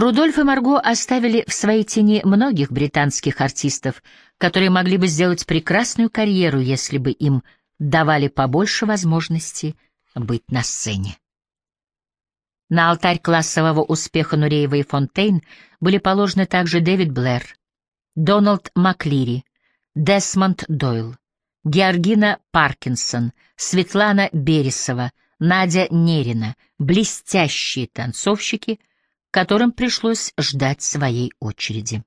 Рудольф и Марго оставили в своей тени многих британских артистов, которые могли бы сделать прекрасную карьеру, если бы им давали побольше возможностей быть на сцене. На алтарь классового успеха Нуреева и Фонтейн были положены также Дэвид Блэр, Дональд Маклири, Десмонд Дойл, Георгина Паркинсон, Светлана Бересова, Надя Нерина, блестящие танцовщики — которым пришлось ждать своей очереди.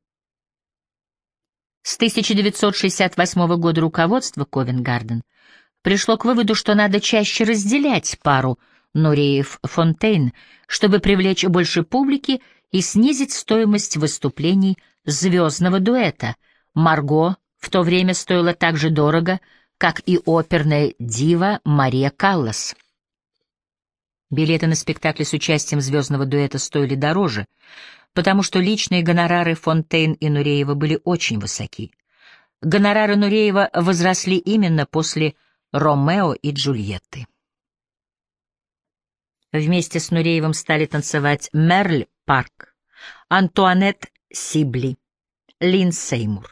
С 1968 года руководство Ковенгарден пришло к выводу, что надо чаще разделять пару Нуреев-Фонтейн, чтобы привлечь больше публики и снизить стоимость выступлений звездного дуэта. Марго в то время стоила так же дорого, как и оперная дива Мария Каллас. Билеты на спектакли с участием звездного дуэта стоили дороже, потому что личные гонорары Фонтейн и Нуреева были очень высоки. Гонорары Нуреева возросли именно после «Ромео и Джульетты». Вместе с Нуреевым стали танцевать Мерль Парк, Антуанет Сибли, Лин Сеймур.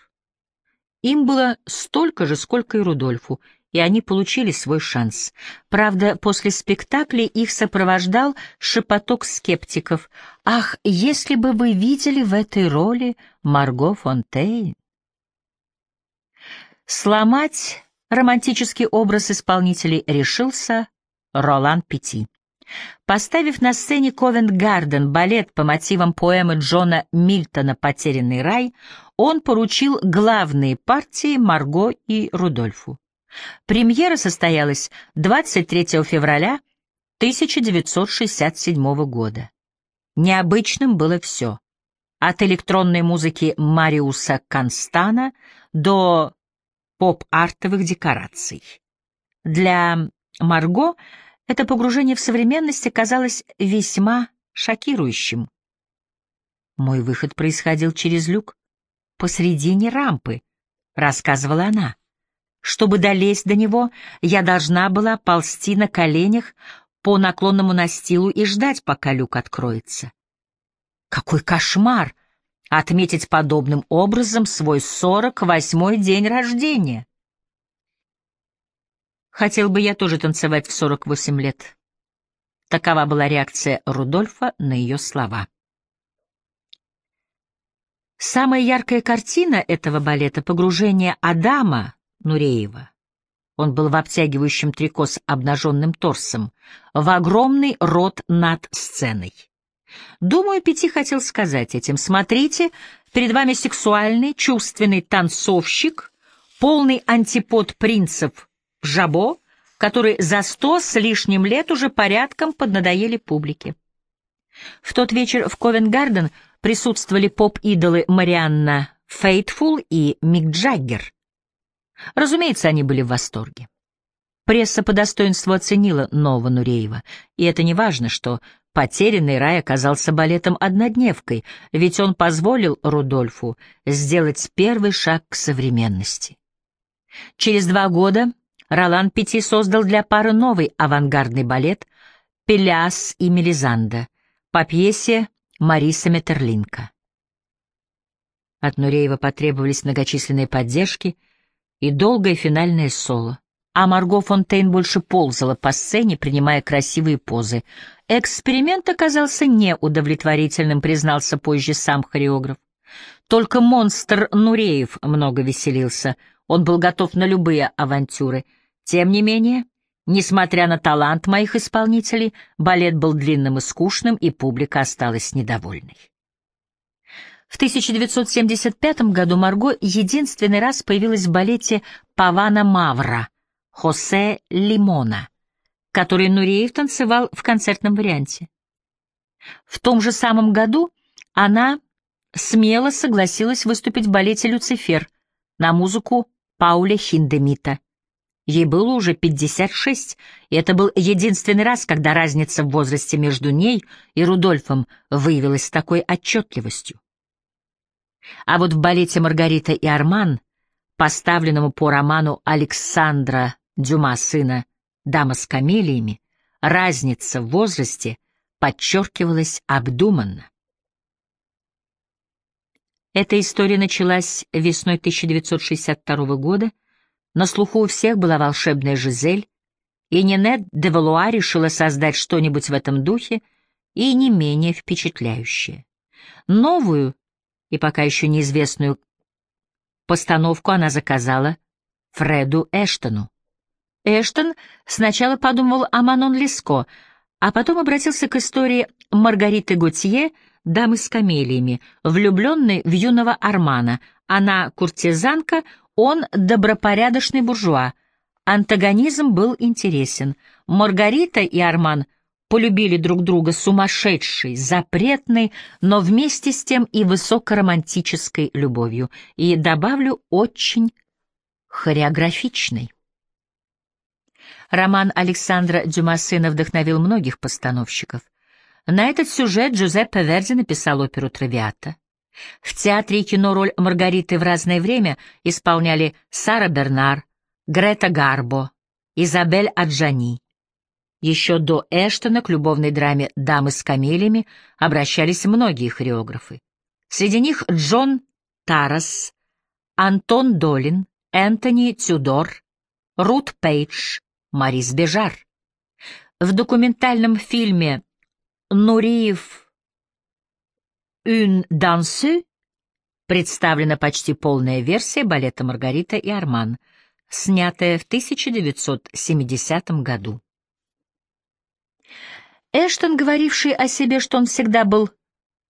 Им было столько же, сколько и Рудольфу, и они получили свой шанс. Правда, после спектакля их сопровождал шепоток скептиков. «Ах, если бы вы видели в этой роли Марго Фонтейн!» Сломать романтический образ исполнителей решился Ролан Пяти. Поставив на сцене Ковент-Гарден балет по мотивам поэмы Джона Мильтона «Потерянный рай», он поручил главные партии Марго и Рудольфу. Премьера состоялась 23 февраля 1967 года. Необычным было все. От электронной музыки Мариуса Констана до поп-артовых декораций. Для Марго это погружение в современность оказалось весьма шокирующим. «Мой выход происходил через люк посредине рампы», — рассказывала она. Чтобы долезть до него, я должна была ползти на коленях по наклонному настилу и ждать, пока люк откроется. Какой кошмар! Отметить подобным образом свой сорок восьмой день рождения. Хотел бы я тоже танцевать в сорок восемь лет. Такова была реакция Рудольфа на ее слова. Самая яркая картина этого балета — погружение Адама Нуреева. Он был в обтягивающем трико с обнаженным торсом, в огромный рот над сценой. Думаю, Пяти хотел сказать этим. Смотрите, перед вами сексуальный, чувственный танцовщик, полный антипод принцев Жабо, который за сто с лишним лет уже порядком поднадоели публике. В тот вечер в Ковенгарден присутствовали поп-идолы Марианна Фейтфул и Мик Джаггер. Разумеется, они были в восторге. Пресса по достоинству оценила нового Нуреева, и это не важно, что «Потерянный рай» оказался балетом-однодневкой, ведь он позволил Рудольфу сделать первый шаг к современности. Через два года Ролан Пяти создал для пары новый авангардный балет «Пеляс и Мелизанда» по пьесе Мариса Метерлинка. От Нуреева потребовались многочисленные поддержки — и долгое финальное соло. А Марго Фонтейн больше ползала по сцене, принимая красивые позы. Эксперимент оказался неудовлетворительным, признался позже сам хореограф. Только монстр Нуреев много веселился. Он был готов на любые авантюры. Тем не менее, несмотря на талант моих исполнителей, балет был длинным и скучным, и публика осталась недовольной. В 1975 году Марго единственный раз появилась в балете «Павана Мавра» Хосе Лимона, который Нуреев танцевал в концертном варианте. В том же самом году она смело согласилась выступить в балете «Люцифер» на музыку Пауля Хиндемита. Ей было уже 56, и это был единственный раз, когда разница в возрасте между ней и Рудольфом выявилась с такой отчетливостью. А вот в балете «Маргарита и Арман», поставленному по роману Александра Дюма сына «Дама с камелиями», разница в возрасте подчеркивалась обдуманно. Эта история началась весной 1962 года. На слуху у всех была волшебная Жизель, и Нинет де Валуа решила создать что-нибудь в этом духе и не менее впечатляющее. Новую и пока еще неизвестную постановку она заказала Фреду Эштону. Эштон сначала подумал о Манон Леско, а потом обратился к истории Маргариты Готье, дамы с камелиями, влюбленной в юного Армана. Она куртизанка, он добропорядочный буржуа. Антагонизм был интересен. Маргарита и Арман полюбили друг друга сумасшедшей, запретной, но вместе с тем и высокоромантической любовью, и, добавлю, очень хореографичной. Роман Александра Дюмасына вдохновил многих постановщиков. На этот сюжет Джузеппе Верди написал оперу «Травиата». В театре и кино роль Маргариты в разное время исполняли Сара Бернар, Грета Гарбо, Изабель Аджани. Еще до Эштона к любовной драме «Дамы с камелиями» обращались многие хореографы. Среди них Джон Тарас, Антон Долин, Энтони Тюдор, Рут Пейдж, Марис Бежар. В документальном фильме «Нуриев «Une danse» представлена почти полная версия балета «Маргарита и Арман», снятая в 1970 году. Эштон, говоривший о себе, что он всегда был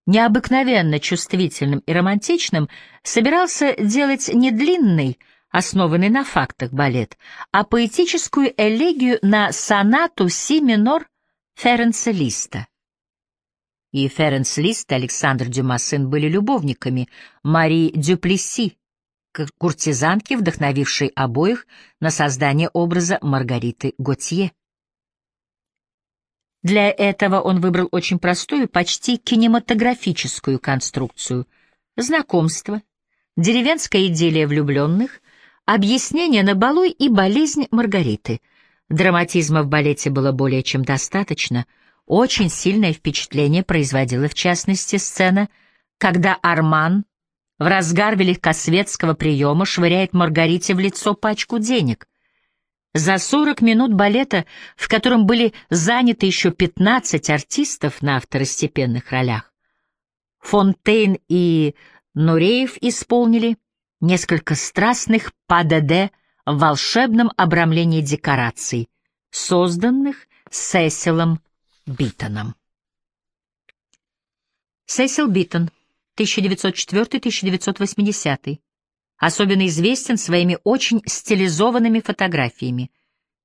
необыкновенно чувствительным и романтичным, собирался делать не длинный, основанный на фактах балет, а поэтическую элегию на сонату си минор Ференца Листа. И Ференц Лист и Александр Дюма сын были любовниками Марии Дюплеси, куртизанки, вдохновившей обоих на создание образа Маргариты Готье. Для этого он выбрал очень простую, почти кинематографическую конструкцию. Знакомство, деревенская идиллия влюбленных, объяснение на балу и болезнь Маргариты. Драматизма в балете было более чем достаточно. Очень сильное впечатление производила, в частности, сцена, когда Арман в разгар великосветского приема швыряет Маргарите в лицо пачку денег. За 40 минут балета, в котором были заняты еще 15 артистов на второстепенных ролях, Фонтейн и Нуреев исполнили несколько страстных па-де-де в волшебном обрамлении декораций, созданных Сесилом Битоном. Сесил Битон, 1904-1980 особенно известен своими очень стилизованными фотографиями.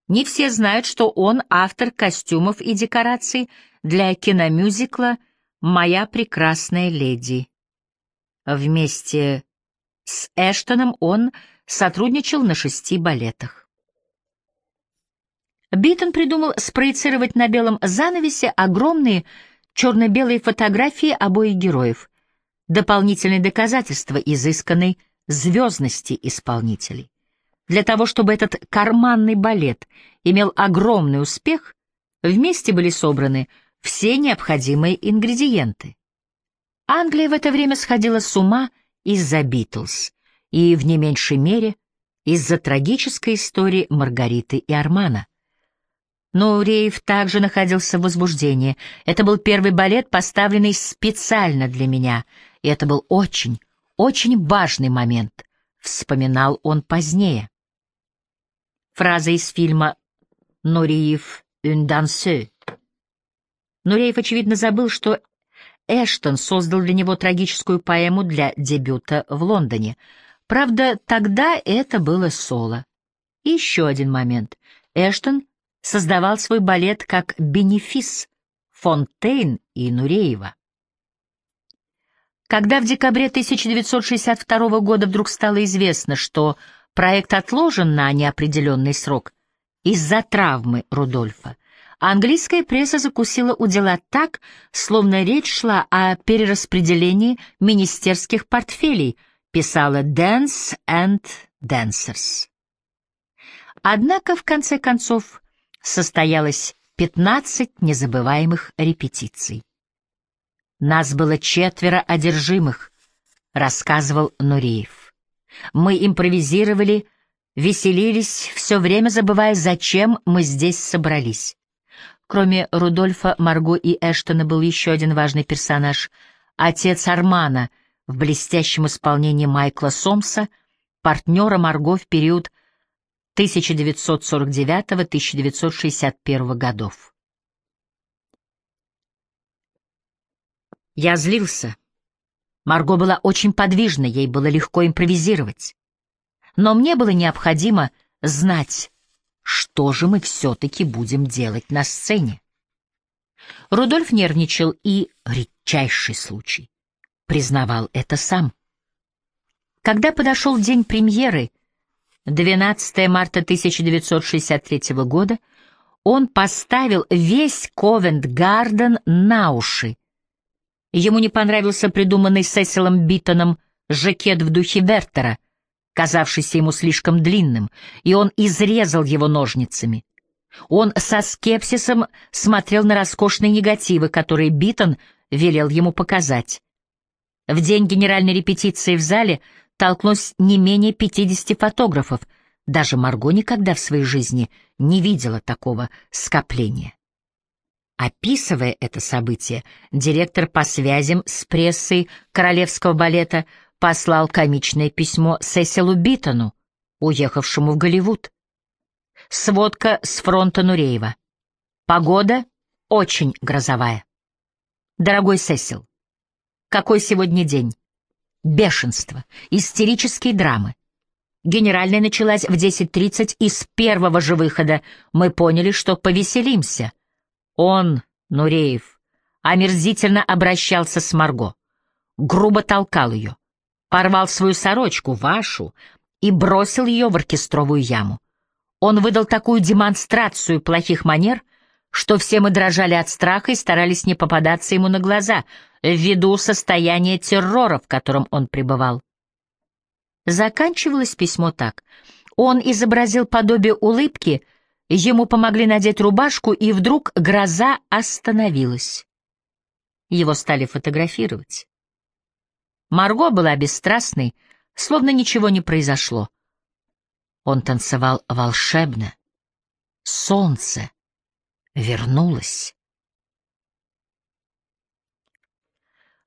Не все знают, что он автор костюмов и декораций для киномюзикла «Моя прекрасная леди». Вместе с Эштоном он сотрудничал на шести балетах. Битон придумал спроецировать на белом занавесе огромные черно-белые фотографии обоих героев, дополнительное доказательство изысканной звездности исполнителей. Для того, чтобы этот карманный балет имел огромный успех, вместе были собраны все необходимые ингредиенты. Англия в это время сходила с ума из-за Битлз и, в не меньшей мере, из-за трагической истории Маргариты и Армана. Но Уреев также находился в возбуждении. Это был первый балет, поставленный специально для меня, и это был очень, очень важный момент, вспоминал он позднее. Фраза из фильма «Нуриев une danse». Нуреев, очевидно, забыл, что Эштон создал для него трагическую поэму для дебюта в Лондоне. Правда, тогда это было соло. И еще один момент. Эштон создавал свой балет как бенефис Фонтейн и Нуреева. Когда в декабре 1962 года вдруг стало известно, что проект отложен на неопределенный срок из-за травмы Рудольфа, английская пресса закусила у дела так, словно речь шла о перераспределении министерских портфелей, писала Dance and Dancers. Однако, в конце концов, состоялось 15 незабываемых репетиций. Нас было четверо одержимых, рассказывал Нуреев. Мы импровизировали, веселились, все время забывая, зачем мы здесь собрались. Кроме Рудольфа, Марго и Эштона был еще один важный персонаж — отец Армана в блестящем исполнении Майкла Сомса, партнера Марго в период 1949-1961 годов. Я злился. Марго была очень подвижна, ей было легко импровизировать. Но мне было необходимо знать, что же мы все-таки будем делать на сцене. Рудольф нервничал и, редчайший случай, признавал это сам. Когда подошел день премьеры, 12 марта 1963 года, он поставил весь Ковент-Гарден на уши, Ему не понравился придуманный Сесилом Биттоном жакет в духе Вертера, казавшийся ему слишком длинным, и он изрезал его ножницами. Он со скепсисом смотрел на роскошные негативы, которые Битон велел ему показать. В день генеральной репетиции в зале толкалось не менее 50 фотографов. Даже Марго никогда в своей жизни не видела такого скопления. Описывая это событие, директор по связям с прессой королевского балета послал комичное письмо Сесилу Битону, уехавшему в Голливуд. Сводка с фронта Нуреева. Погода очень грозовая. Дорогой Сесил, какой сегодня день? Бешенство, истерические драмы. Генеральная началась в 10.30, и с первого же выхода мы поняли, что повеселимся — он, Нуреев, омерзительно обращался с Марго, грубо толкал ее, порвал свою сорочку, вашу, и бросил ее в оркестровую яму. Он выдал такую демонстрацию плохих манер, что все мы дрожали от страха и старались не попадаться ему на глаза, ввиду состояния террора, в котором он пребывал. Заканчивалось письмо так. Он изобразил подобие улыбки — Ему помогли надеть рубашку, и вдруг гроза остановилась. Его стали фотографировать. Марго была бесстрастной, словно ничего не произошло. Он танцевал волшебно. Солнце вернулось.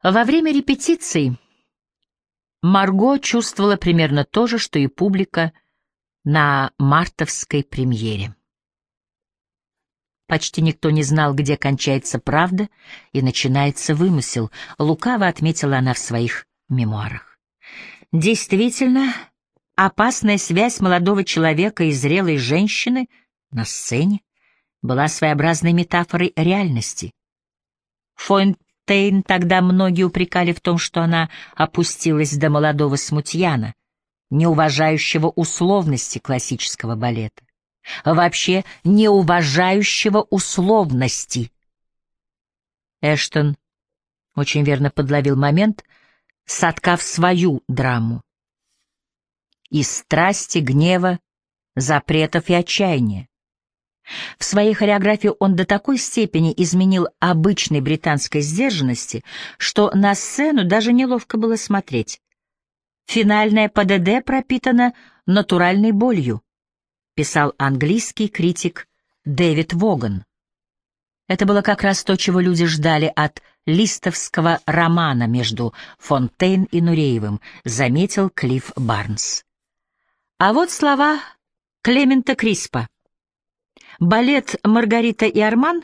Во время репетиций Марго чувствовала примерно то же, что и публика на мартовской премьере. Почти никто не знал, где кончается правда и начинается вымысел, лукаво отметила она в своих мемуарах. Действительно, опасная связь молодого человека и зрелой женщины на сцене была своеобразной метафорой реальности. Фойнтейн тогда многие упрекали в том, что она опустилась до молодого смутьяна, не уважающего условности классического балета вообще не уважающего условности. Эштон очень верно подловил момент, соткав свою драму. Из страсти, гнева, запретов и отчаяния. В своей хореографии он до такой степени изменил обычной британской сдержанности, что на сцену даже неловко было смотреть. Финальная ПДД пропитана натуральной болью писал английский критик Дэвид Воган. Это было как раз то, чего люди ждали от листовского романа между Фонтейн и Нуреевым, заметил Клифф Барнс. А вот слова Клемента Криспа. Балет «Маргарита и Арман»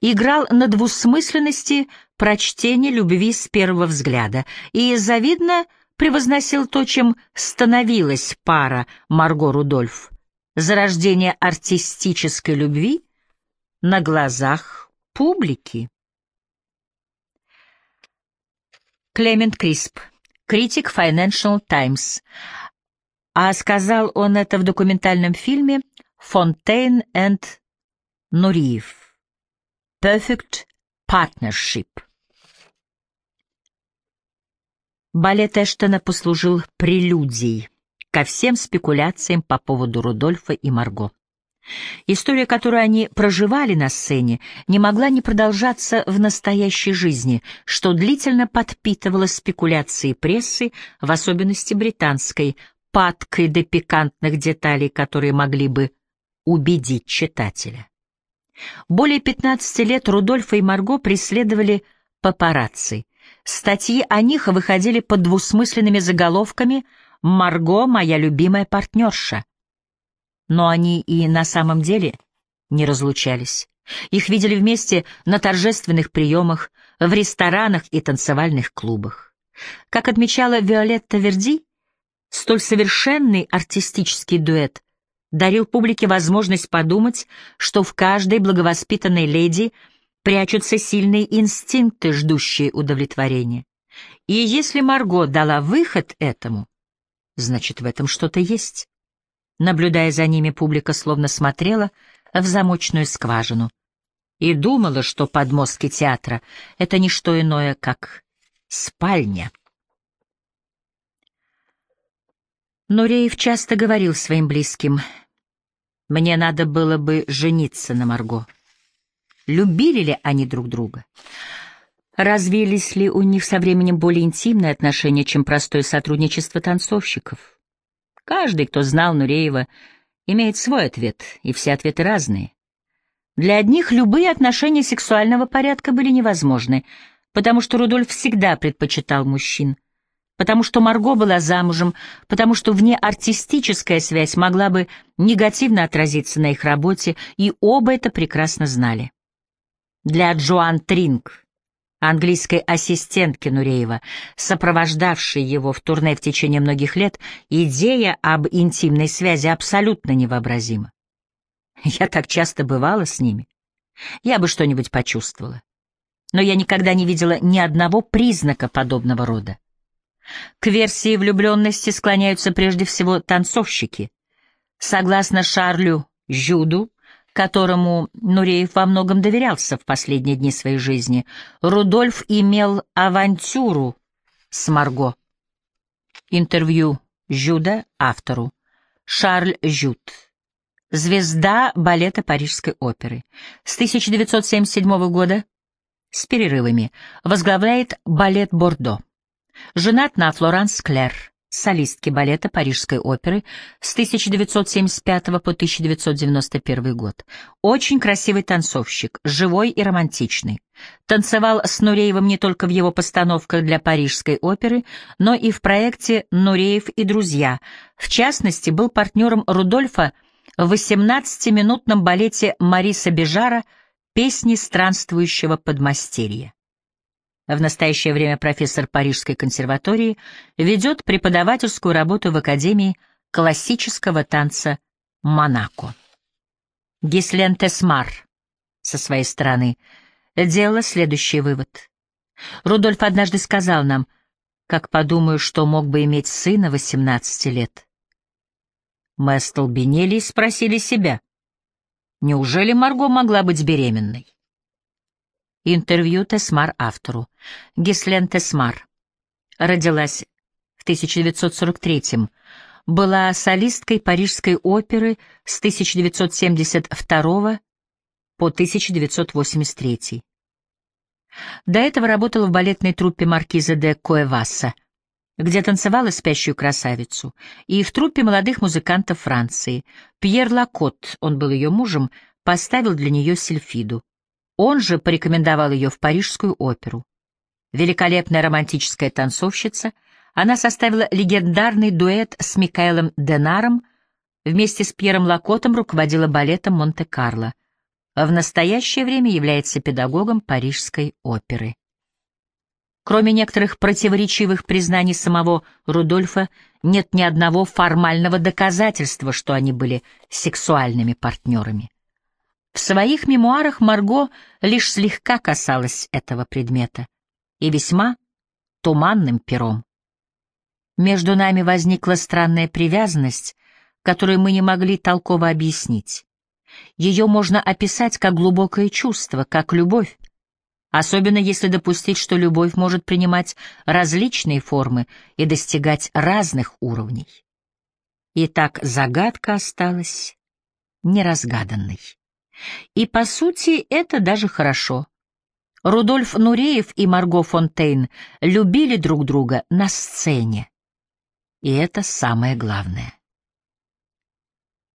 играл на двусмысленности прочтения любви с первого взгляда и, завидно, превозносил то, чем становилась пара Марго Рудольф зарождение артистической любви на глазах публики. Клемент Крисп, критик Financial Times, а сказал он это в документальном фильме «Фонтейн and Нуриев. Perfect Partnership». Балет Эштона послужил прелюдией ко всем спекуляциям по поводу Рудольфа и Марго. История, которую они проживали на сцене, не могла не продолжаться в настоящей жизни, что длительно подпитывало спекуляции прессы, в особенности британской, падкой до пикантных деталей, которые могли бы убедить читателя. Более 15 лет Рудольфа и Марго преследовали папарацци. Статьи о них выходили под двусмысленными заголовками «Марго — моя любимая партнерша», но они и на самом деле не разлучались. Их видели вместе на торжественных приемах, в ресторанах и танцевальных клубах. Как отмечала Виолетта Верди, столь совершенный артистический дуэт дарил публике возможность подумать, что в каждой благовоспитанной леди прячутся сильные инстинкты, ждущие удовлетворения. И если Марго дала выход этому, значит, в этом что-то есть. Наблюдая за ними, публика словно смотрела в замочную скважину и думала, что подмостки театра — это не что иное, как спальня. Нуреев часто говорил своим близким, «Мне надо было бы жениться на Марго». Любили ли они друг друга? Развились ли у них со временем более интимные отношения, чем простое сотрудничество танцовщиков? Каждый, кто знал Нуреева, имеет свой ответ, и все ответы разные. Для одних любые отношения сексуального порядка были невозможны, потому что Рудольф всегда предпочитал мужчин, потому что Марго была замужем, потому что вне артистическая связь могла бы негативно отразиться на их работе, и оба это прекрасно знали. Для Джоан Тринг английской ассистентки Нуреева, сопровождавшей его в турне в течение многих лет, идея об интимной связи абсолютно невообразима. Я так часто бывала с ними. Я бы что-нибудь почувствовала. Но я никогда не видела ни одного признака подобного рода. К версии влюбленности склоняются прежде всего танцовщики. Согласно Шарлю Жюду, которому Нуреев во многом доверялся в последние дни своей жизни, Рудольф имел авантюру с Марго. Интервью Жюда автору. Шарль Жюд. Звезда балета Парижской оперы. С 1977 года, с перерывами, возглавляет балет Бордо. Женат на Флоранс Клер солистки балета Парижской оперы с 1975 по 1991 год. Очень красивый танцовщик, живой и романтичный. Танцевал с Нуреевым не только в его постановках для Парижской оперы, но и в проекте «Нуреев и друзья». В частности, был партнером Рудольфа в 18-минутном балете Мариса Бежара «Песни странствующего подмастерья». В настоящее время профессор Парижской консерватории ведет преподавательскую работу в Академии классического танца Монако. Гислен Тесмар со своей стороны делала следующий вывод. Рудольф однажды сказал нам, как подумаю, что мог бы иметь сына 18 лет. Мы остолбенели и спросили себя, неужели Марго могла быть беременной? Интервью Тесмар автору. Гислен Тесмар. Родилась в 1943-м. Была солисткой Парижской оперы с 1972 по 1983. До этого работала в балетной труппе маркиза де Коэваса, где танцевала спящую красавицу, и в труппе молодых музыкантов Франции. Пьер Лакот, он был ее мужем, поставил для нее сельфиду. Он же порекомендовал ее в Парижскую оперу. Великолепная романтическая танцовщица, она составила легендарный дуэт с Микаэлом Денаром, вместе с Пьером Лакотом руководила балетом Монте-Карло. В настоящее время является педагогом Парижской оперы. Кроме некоторых противоречивых признаний самого Рудольфа, нет ни одного формального доказательства, что они были сексуальными партнерами. В своих мемуарах Марго лишь слегка касалась этого предмета, и весьма туманным пером. Между нами возникла странная привязанность, которую мы не могли толково объяснить. Ее можно описать как глубокое чувство, как любовь, особенно если допустить, что любовь может принимать различные формы и достигать разных уровней. Итак, загадка осталась неразгаданный. И, по сути, это даже хорошо. Рудольф Нуреев и Марго Фонтейн любили друг друга на сцене. И это самое главное.